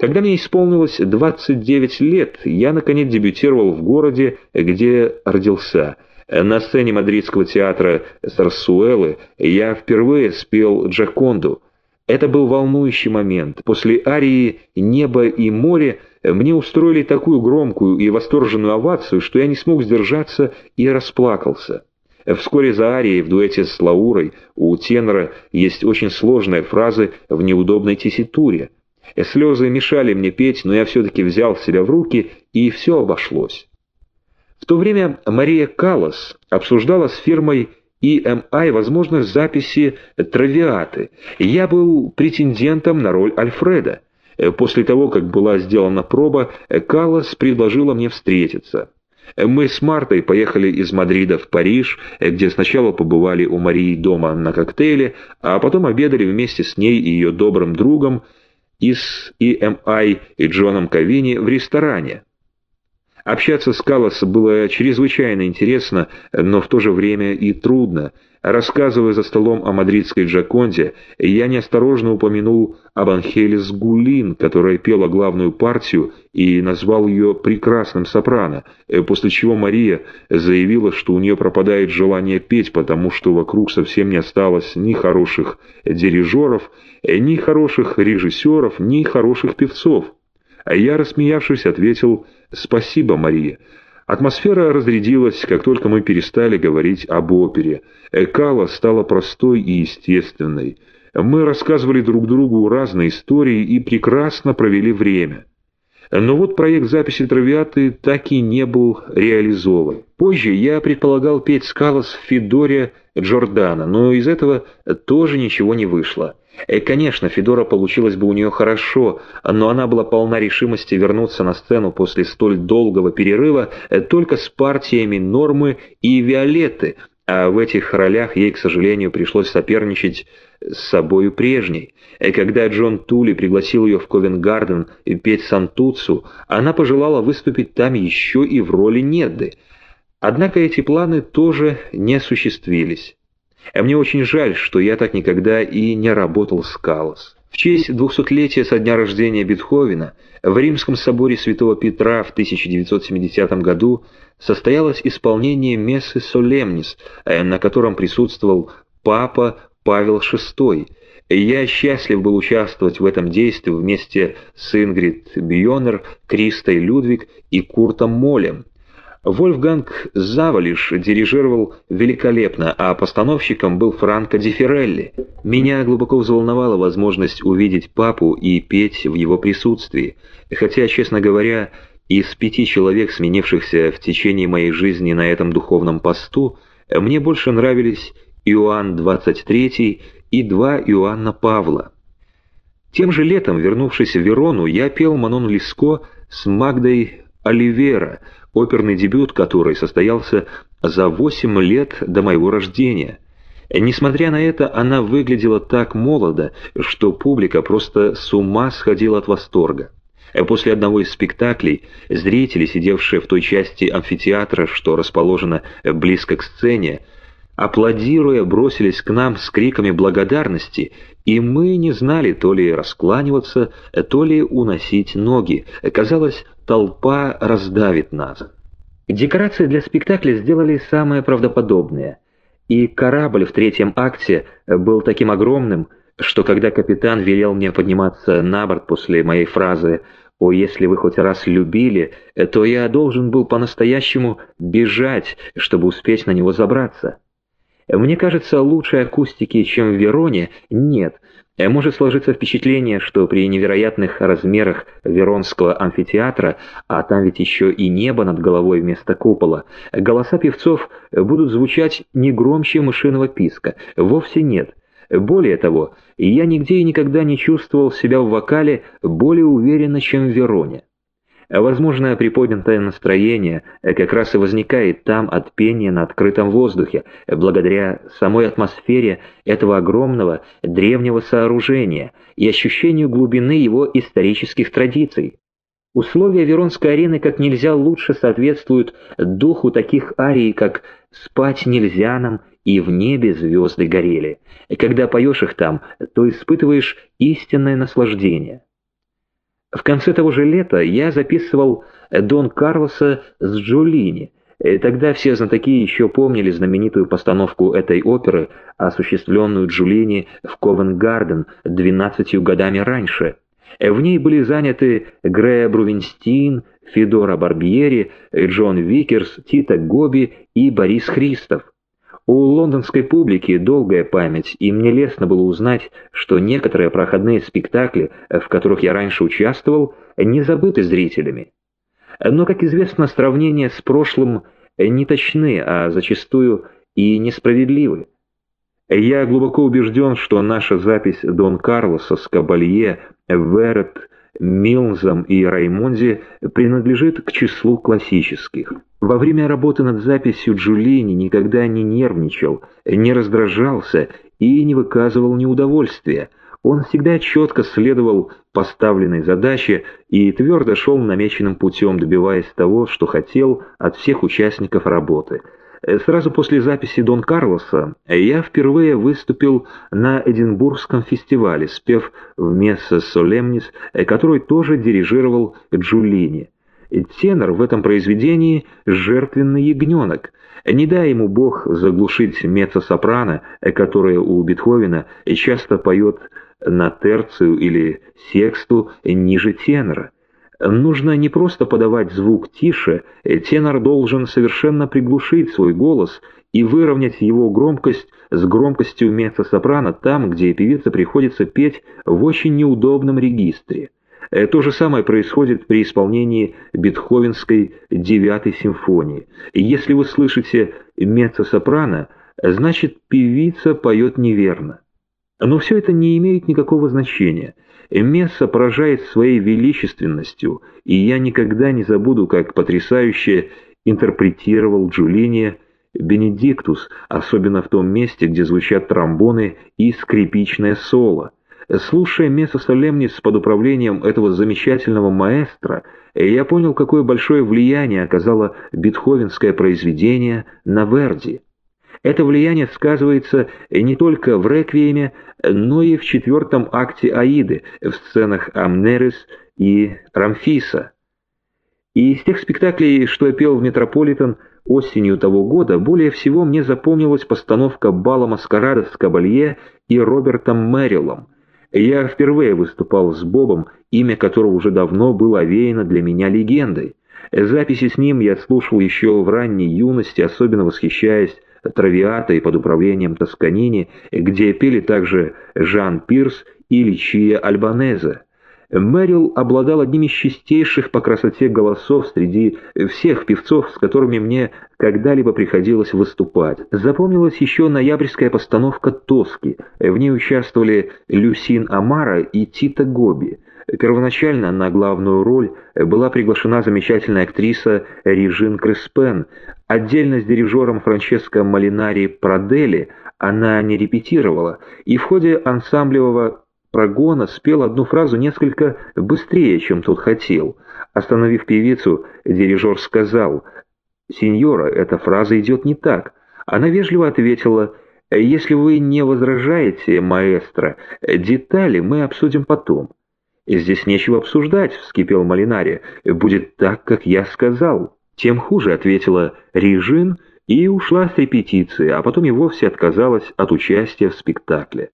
Когда мне исполнилось 29 лет, я наконец дебютировал в городе, где родился. На сцене мадридского театра Сарсуэлы я впервые спел Джаконду. Это был волнующий момент. После арии «Небо и море» мне устроили такую громкую и восторженную овацию, что я не смог сдержаться и расплакался. Вскоре за арией в дуэте с Лаурой у тенора есть очень сложная фраза в неудобной тесситуре. Слезы мешали мне петь, но я все-таки взял себя в руки, и все обошлось. В то время Мария Каллас обсуждала с фирмой EMI возможность записи «Травиаты». Я был претендентом на роль Альфреда. После того, как была сделана проба, Каллас предложила мне встретиться. Мы с Мартой поехали из Мадрида в Париж, где сначала побывали у Марии дома на коктейле, а потом обедали вместе с ней и ее добрым другом из EMI и Джоном Кавини в ресторане. Общаться с Каллас было чрезвычайно интересно, но в то же время и трудно. Рассказывая за столом о мадридской Джаконде, я неосторожно упомянул об Анхелес Гулин, которая пела главную партию, и назвал ее прекрасным сопрано, после чего Мария заявила, что у нее пропадает желание петь, потому что вокруг совсем не осталось ни хороших дирижеров, ни хороших режиссеров, ни хороших певцов. А я, рассмеявшись, ответил «Спасибо, Мария». Атмосфера разрядилась, как только мы перестали говорить об опере. Экала стала простой и естественной. Мы рассказывали друг другу разные истории и прекрасно провели время. Но вот проект записи травиаты так и не был реализован. Позже я предполагал петь скалос в Федоре Джордана, но из этого тоже ничего не вышло. И, конечно, Федора получилось бы у нее хорошо, но она была полна решимости вернуться на сцену после столь долгого перерыва только с партиями Нормы и Виолетты, а в этих ролях ей, к сожалению, пришлось соперничать с собою прежней. И когда Джон Тули пригласил ее в Ковенгарден петь Сантуцу, она пожелала выступить там еще и в роли Недды. Однако эти планы тоже не осуществились. А мне очень жаль, что я так никогда и не работал с Калос. В честь двухсотлетия со дня рождения Бетховена в Римском соборе Святого Петра в 1970 году состоялось исполнение мессы Солемнис, э, на котором присутствовал Папа Павел VI. Я счастлив был участвовать в этом действии вместе с Ингрид Бьонер, Кристой Людвиг и Куртом Молем. Вольфганг Завалиш дирижировал великолепно, а постановщиком был Франко Дифирелли. Меня глубоко взволновала возможность увидеть папу и петь в его присутствии, хотя, честно говоря, из пяти человек, сменившихся в течение моей жизни на этом духовном посту, мне больше нравились Иоанн XXIII и два Иоанна Павла. Тем же летом, вернувшись в Верону, я пел Манон Лиско с Магдой Оливера, оперный дебют которой состоялся за восемь лет до моего рождения. Несмотря на это, она выглядела так молодо, что публика просто с ума сходила от восторга. После одного из спектаклей зрители, сидевшие в той части амфитеатра, что расположена близко к сцене, аплодируя, бросились к нам с криками благодарности, и мы не знали то ли раскланиваться, то ли уносить ноги. Казалось, толпа раздавит нас. Декорации для спектакля сделали самое правдоподобное, и корабль в третьем акте был таким огромным, что когда капитан велел мне подниматься на борт после моей фразы «О, если вы хоть раз любили», то я должен был по-настоящему бежать, чтобы успеть на него забраться. Мне кажется, лучшей акустики, чем в Вероне, нет. Может сложиться впечатление, что при невероятных размерах Веронского амфитеатра, а там ведь еще и небо над головой вместо купола, голоса певцов будут звучать не громче мышиного писка. Вовсе нет. Более того, я нигде и никогда не чувствовал себя в вокале более уверенно, чем в Вероне. Возможно, приподнятое настроение как раз и возникает там от пения на открытом воздухе, благодаря самой атмосфере этого огромного древнего сооружения и ощущению глубины его исторических традиций. Условия Веронской арены как нельзя лучше соответствуют духу таких арий, как «Спать нельзя нам» и «В небе звезды горели». Когда поешь их там, то испытываешь истинное наслаждение. В конце того же лета я записывал Дон Карлоса с Джулини. Тогда все знатоки еще помнили знаменитую постановку этой оперы, осуществленную Джулини в Ковент-Гарден двенадцатью годами раньше. В ней были заняты Гре Брувенстейн, Федора Барбьери, Джон Викерс, Тито Гобби и Борис Христов. У лондонской публики долгая память, и мне лестно было узнать, что некоторые проходные спектакли, в которых я раньше участвовал, не забыты зрителями. Но, как известно, сравнения с прошлым не точны, а зачастую и несправедливы. Я глубоко убежден, что наша запись Дон Карлоса с Кабалье, Верет, Милзом и Раймонди принадлежит к числу классических. Во время работы над записью Джулини никогда не нервничал, не раздражался и не выказывал неудовольствия. Он всегда четко следовал поставленной задаче и твердо шел намеченным путем, добиваясь того, что хотел от всех участников работы. Сразу после записи Дон Карлоса я впервые выступил на Эдинбургском фестивале, спев в «Месса Солемнис», который тоже дирижировал Джулини. Тенор в этом произведении — жертвенный ягненок. Не дай ему Бог заглушить меццо-сопрано, которое у Бетховена часто поет на терцию или сексту ниже тенора. Нужно не просто подавать звук тише, тенор должен совершенно приглушить свой голос и выровнять его громкость с громкостью меццо-сопрано там, где певице приходится петь в очень неудобном регистре. Э, то же самое происходит при исполнении Бетховенской девятой симфонии. Если вы слышите меццо-сопрано, значит певица поет неверно. Но все это не имеет никакого значения. Месса поражает своей величественностью, и я никогда не забуду, как потрясающе интерпретировал Джулини Бенедиктус, особенно в том месте, где звучат тромбоны и скрипичное соло. Слушая Месса Солемниц под управлением этого замечательного маэстро, я понял, какое большое влияние оказало бетховенское произведение на Верди. Это влияние сказывается не только в «Реквиеме», но и в четвертом акте «Аиды» в сценах Амнерис и Рамфиса. И из тех спектаклей, что я пел в «Метрополитен» осенью того года, более всего мне запомнилась постановка бала маскарада с Кабалье и Робертом Мэрилом – я впервые выступал с Бобом, имя которого уже давно было овеяно для меня легендой. Записи с ним я слушал еще в ранней юности, особенно восхищаясь Травиатой под управлением Тосканини, где пели также Жан Пирс и Личия Альбанеза. Мэрил обладал одним из чистейших по красоте голосов среди всех певцов, с которыми мне когда-либо приходилось выступать. Запомнилась еще ноябрьская постановка «Тоски». В ней участвовали Люсин Амара и Тита Гоби. Первоначально на главную роль была приглашена замечательная актриса Режин Креспен. Отдельно с дирижером Франческо Малинари Прадели она не репетировала, и в ходе ансамблевого прогона спел одну фразу несколько быстрее, чем тот хотел. Остановив певицу, дирижер сказал, «Сеньора, эта фраза идет не так». Она вежливо ответила, «Если вы не возражаете, маэстро, детали мы обсудим потом». «Здесь нечего обсуждать», — вскипел Малинари. «Будет так, как я сказал». «Тем хуже», — ответила Режин и ушла с репетиции, а потом и вовсе отказалась от участия в спектакле.